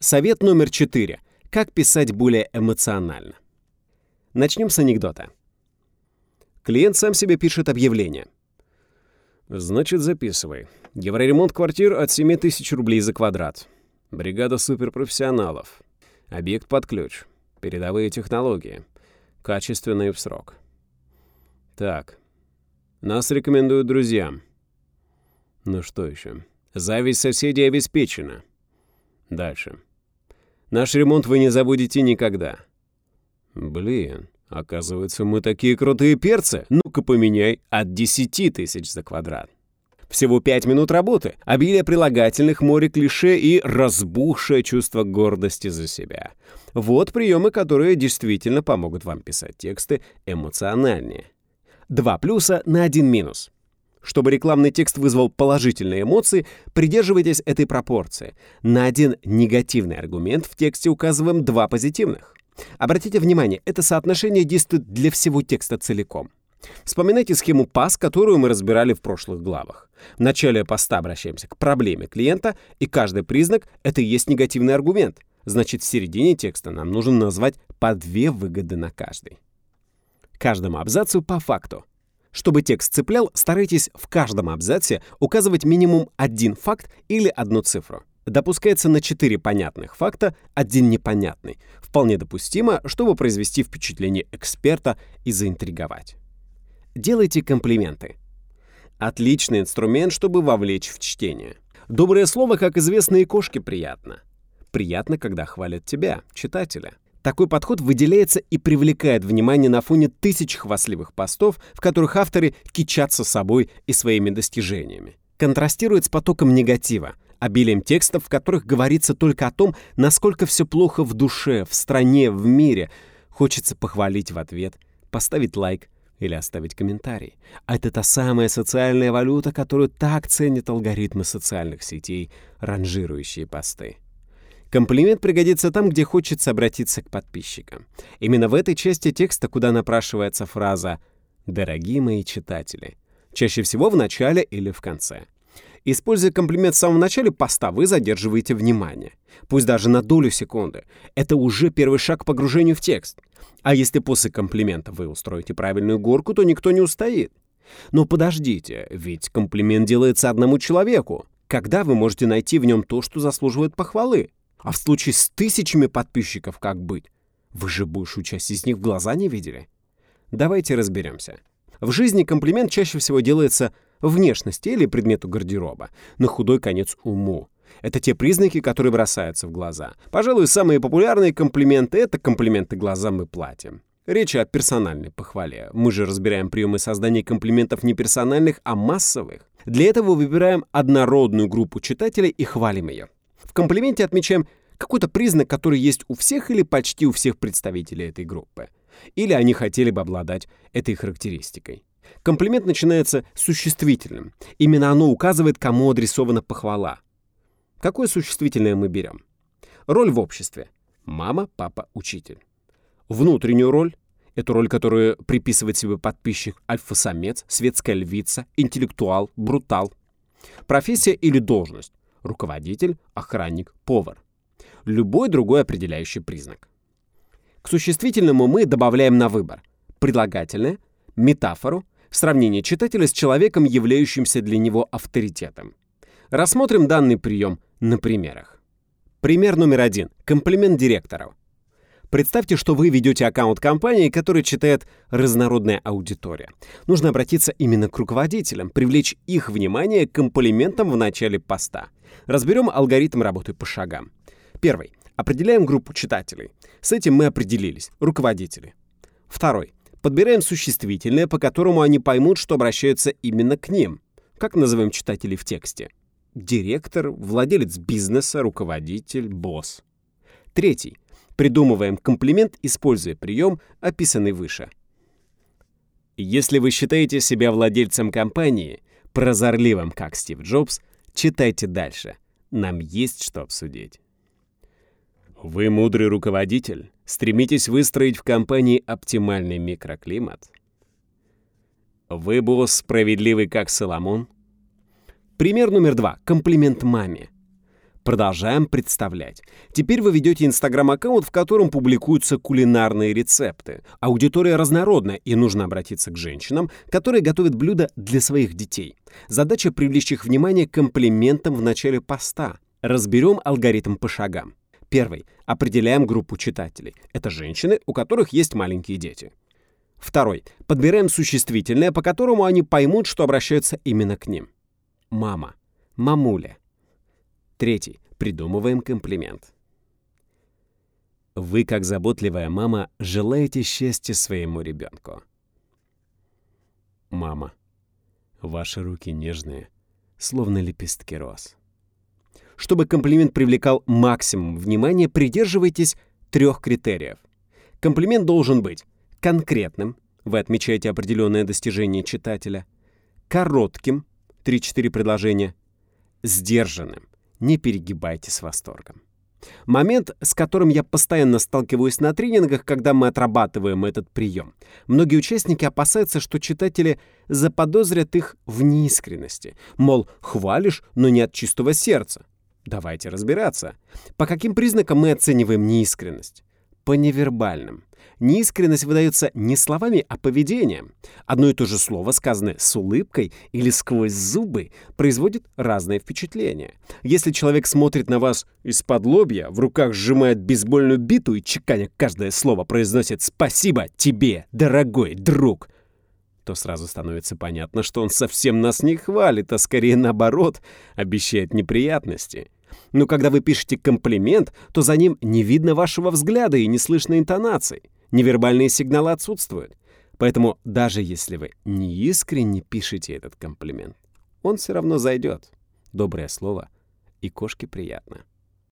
Совет номер четыре. Как писать более эмоционально. Начнем с анекдота. Клиент сам себе пишет объявление. Значит, записывай. Евроремонт квартир от 7 тысяч рублей за квадрат. Бригада суперпрофессионалов. Объект под ключ. Передовые технологии. Качественные в срок. Так. Нас рекомендуют друзьям. Ну что еще? Зависть соседей обеспечена. Дальше. Наш ремонт вы не забудете никогда. Блин, оказывается, мы такие крутые перцы. Ну-ка поменяй от 10 тысяч за квадрат. Всего пять минут работы, обилие прилагательных, море клише и разбухшее чувство гордости за себя. Вот приемы, которые действительно помогут вам писать тексты эмоциональнее. Два плюса на один минус. Чтобы рекламный текст вызвал положительные эмоции, придерживайтесь этой пропорции. На один негативный аргумент в тексте указываем два позитивных. Обратите внимание, это соотношение действует для всего текста целиком. Вспоминайте схему ПАС, которую мы разбирали в прошлых главах. В начале поста обращаемся к проблеме клиента, и каждый признак — это и есть негативный аргумент. Значит, в середине текста нам нужно назвать по две выгоды на каждый. Каждому абзацу по факту. Чтобы текст цеплял, старайтесь в каждом абзаце указывать минимум один факт или одну цифру. Допускается на четыре понятных факта один непонятный. Вполне допустимо, чтобы произвести впечатление эксперта и заинтриговать. Делайте комплименты. Отличный инструмент, чтобы вовлечь в чтение. Доброе слово, как известно, и кошке приятно. Приятно, когда хвалят тебя, читателя. Такой подход выделяется и привлекает внимание на фоне тысяч хвастливых постов, в которых авторы кичатся собой и своими достижениями. Контрастирует с потоком негатива, обилием текстов, в которых говорится только о том, насколько все плохо в душе, в стране, в мире. Хочется похвалить в ответ, поставить лайк, или оставить комментарий. А это та самая социальная валюта, которую так ценят алгоритмы социальных сетей, ранжирующие посты. Комплимент пригодится там, где хочется обратиться к подписчикам. Именно в этой части текста, куда напрашивается фраза «Дорогие мои читатели», чаще всего в начале или в конце. Используя комплимент в самом начале поста, вы задерживаете внимание. Пусть даже на долю секунды. Это уже первый шаг к погружению в текст. А если после комплимента вы устроите правильную горку, то никто не устоит. Но подождите, ведь комплимент делается одному человеку. Когда вы можете найти в нем то, что заслуживает похвалы? А в случае с тысячами подписчиков как быть? Вы же большую часть из них в глаза не видели. Давайте разберемся. В жизни комплимент чаще всего делается внешности или предмету гардероба, на худой конец уму. Это те признаки, которые бросаются в глаза. Пожалуй, самые популярные комплименты — это комплименты глазам и платьям. Речь о персональной похвале. Мы же разбираем приемы создания комплиментов не персональных, а массовых. Для этого выбираем однородную группу читателей и хвалим ее. В комплименте отмечаем какой-то признак, который есть у всех или почти у всех представителей этой группы. Или они хотели бы обладать этой характеристикой. Комплимент начинается существительным. Именно оно указывает, кому адресована похвала. Какое существительное мы берем? Роль в обществе. Мама, папа, учитель. Внутреннюю роль — эту роль, которую приписывает себе подписчик альфа-самец, светская львица, интеллектуал, брутал. Профессия или должность — руководитель, охранник, повар. Любой другой определяющий признак. К существительному мы добавляем на выбор предлагательное, метафору, сравнение читателя с человеком, являющимся для него авторитетом. Рассмотрим данный прием на примерах. Пример номер один. Комплимент директору. Представьте, что вы ведете аккаунт компании, который читает разнородная аудитория. Нужно обратиться именно к руководителям, привлечь их внимание к комплиментам в начале поста. Разберем алгоритм работы по шагам. Первый. Определяем группу читателей. С этим мы определились. Руководители. Второй. Подбираем существительное, по которому они поймут, что обращаются именно к ним. Как называем читателей в тексте? Директор, владелец бизнеса, руководитель, босс. Третий. Придумываем комплимент, используя прием, описанный выше. Если вы считаете себя владельцем компании, прозорливым, как Стив Джобс, читайте дальше. Нам есть что обсудить. Вы мудрый руководитель, стремитесь выстроить в компании оптимальный микроклимат. Вы босс справедливый, как Соломон. Пример номер два. Комплимент маме. Продолжаем представлять. Теперь вы ведете инстаграм-аккаунт, в котором публикуются кулинарные рецепты. Аудитория разнородная, и нужно обратиться к женщинам, которые готовят блюда для своих детей. Задача привлечь их внимание к комплиментам в начале поста. Разберем алгоритм по шагам. Первый. Определяем группу читателей. Это женщины, у которых есть маленькие дети. Второй. Подбираем существительное, по которому они поймут, что обращаются именно к ним. Мама. Мамуля. Третий. Придумываем комплимент. Вы, как заботливая мама, желаете счастья своему ребенку. Мама. Ваши руки нежные, словно лепестки роз. Чтобы комплимент привлекал максимум внимания, придерживайтесь трех критериев. Комплимент должен быть конкретным, вы отмечаете определенное достижение читателя, коротким, 3-4 предложения, сдержанным, не перегибайте с восторгом. Момент, с которым я постоянно сталкиваюсь на тренингах, когда мы отрабатываем этот прием. Многие участники опасаются, что читатели заподозрят их в неискренности. Мол, хвалишь, но не от чистого сердца. Давайте разбираться. По каким признакам мы оцениваем неискренность? По невербальным. Неискренность выдается не словами, а поведением. Одно и то же слово, сказанное с улыбкой или сквозь зубы, производит разное впечатление. Если человек смотрит на вас из-под лобья, в руках сжимает бейсбольную биту и, чеканя каждое слово, произносит «Спасибо тебе, дорогой друг», то сразу становится понятно, что он совсем нас не хвалит, а скорее наоборот, обещает неприятности. Но когда вы пишете комплимент, то за ним не видно вашего взгляда и не слышно интонаций. Невербальные сигналы отсутствуют. Поэтому даже если вы не искренне пишете этот комплимент, он все равно зайдет. Доброе слово, и кошке приятно.